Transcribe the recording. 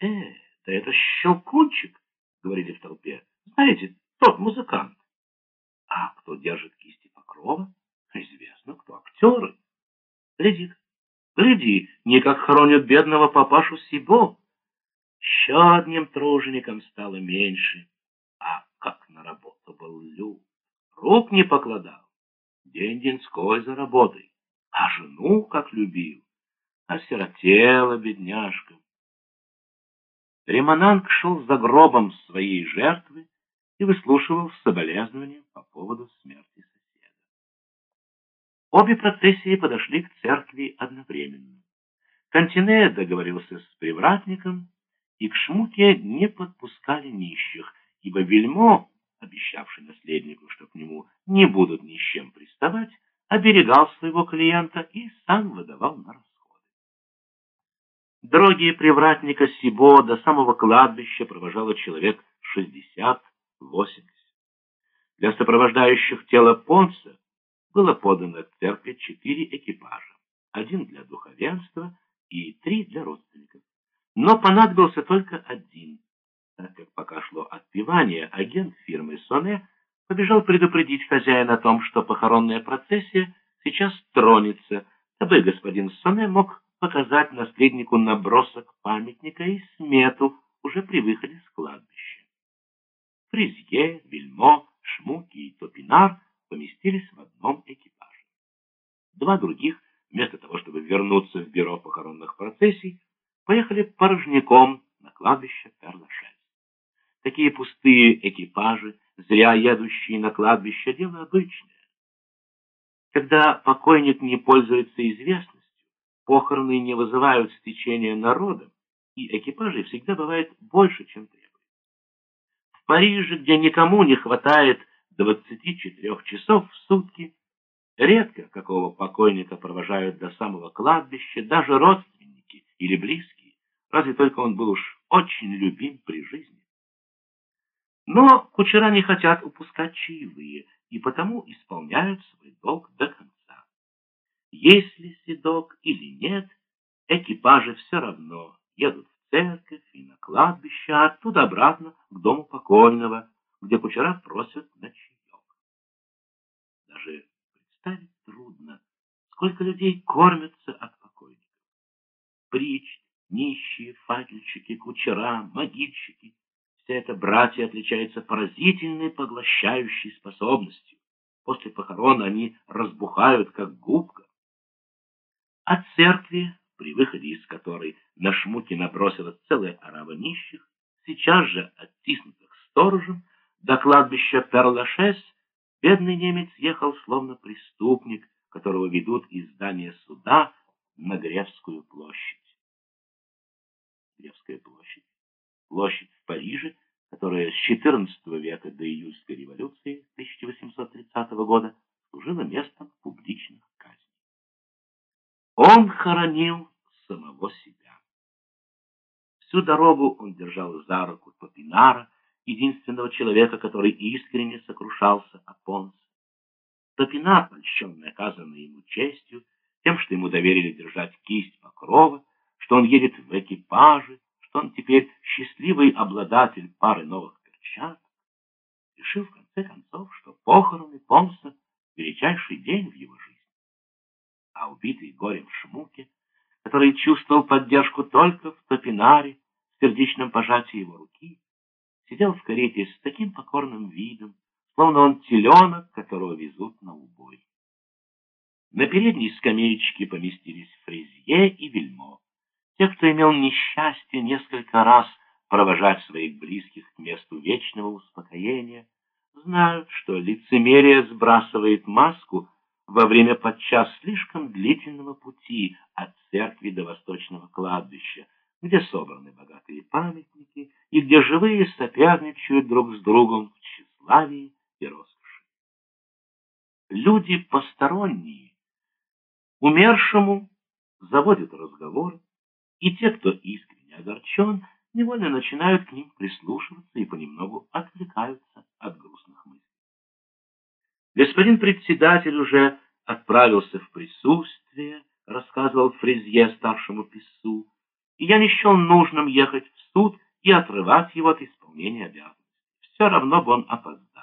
«Э, да это Щелкунчик!» — говорили в толпе. «Знаете, тот музыкант». «А кто держит кисти покрова?» «Известно, кто актеры». «Гляди, гляди, не как хоронят бедного папашу Сибо». Еще одним тружеником стало меньше, а как на работу был люд. Рук не покладал, день-деньской за работой, а жену как любил, осиротела бедняжка. Ремонанг шел за гробом своей жертвы и выслушивал соболезнования по поводу смерти соседа. Обе процессии подошли к церкви одновременно. Кантине договорился с привратником, и к Шмуке не подпускали нищих, ибо Вельмо, обещавший наследнику, что к нему не будут ни с чем приставать, оберегал своего клиента и сам выдавал на. Дороги привратника Сибо до самого кладбища провожало человек 60-80. Для сопровождающих тело Понца было подано к церкви четыре экипажа, один для духовенства и три для родственников. Но понадобился только один, так как пока шло отпевание, агент фирмы Соне побежал предупредить хозяина о том, что похоронная процессия сейчас тронется, дабы господин Соне мог показать наследнику набросок памятника и смету уже при выходе с кладбища. Фризье, Вильмо, Шмуки и Топинар поместились в одном экипаже. Два других, вместо того, чтобы вернуться в бюро похоронных процессий, поехали порожняком на кладбище Перлашель. Такие пустые экипажи, зря едущие на кладбище, дело обычное. Когда покойник не пользуется известностью, похороны не вызывают стечения народа, и экипажей всегда бывает больше, чем требуется. В Париже, где никому не хватает 24 часов в сутки, редко какого покойника провожают до самого кладбища, даже родственники или близкие, разве только он был уж очень любим при жизни. Но кучера не хотят упускать чаевые, и потому исполняют свой долг до конца. Есть ли седок или нет, экипажи все равно едут в церковь и на кладбище, а оттуда обратно к дому покойного, где кучера просят на. Даже представить трудно, сколько людей кормятся от покойников. Прич, нищие, факельщики, кучера, могильщики — вся эта братья отличается поразительной поглощающей способностью. После похорон они разбухают, как губка. От церкви, при выходе из которой на шмуки набросилась целая орава нищих, сейчас же оттиснутых сторожем, до кладбища Перлашес, бедный немец ехал словно преступник, которого ведут из здания суда на Гревскую площадь. Гревская площадь. Площадь в Париже, которая с XIV века до июльской революции 1830 года он хоронил самого себя. Всю дорогу он держал за руку Топинара, единственного человека, который искренне сокрушался о Понсе. Топинар, польщенный оказанной ему честью, тем, что ему доверили держать кисть покрова, что он едет в экипаже, что он теперь счастливый обладатель пары новых перчаток, решил в конце концов, что похороны Понса — величайший день в его жизни а убитый горем Шмуке, который чувствовал поддержку только в Топинаре, в сердечном пожатии его руки, сидел в карете с таким покорным видом, словно он теленок, которого везут на убой. На передней скамеечке поместились Фрезье и Вельмо, те, кто имел несчастье несколько раз провожать своих близких к месту вечного успокоения, знают, что лицемерие сбрасывает маску, во время подчас слишком длительного пути от церкви до восточного кладбища, где собраны богатые памятники и где живые соперничают друг с другом в тщеславии и роскоши. Люди посторонние умершему заводят разговор, и те, кто искренне огорчен, невольно начинают к ним прислушиваться Господин председатель уже отправился в присутствие, рассказывал Фрезье старшему писцу, и я не счел нужным ехать в суд и отрывать его от исполнения обязанностей. Все равно бы он опоздал.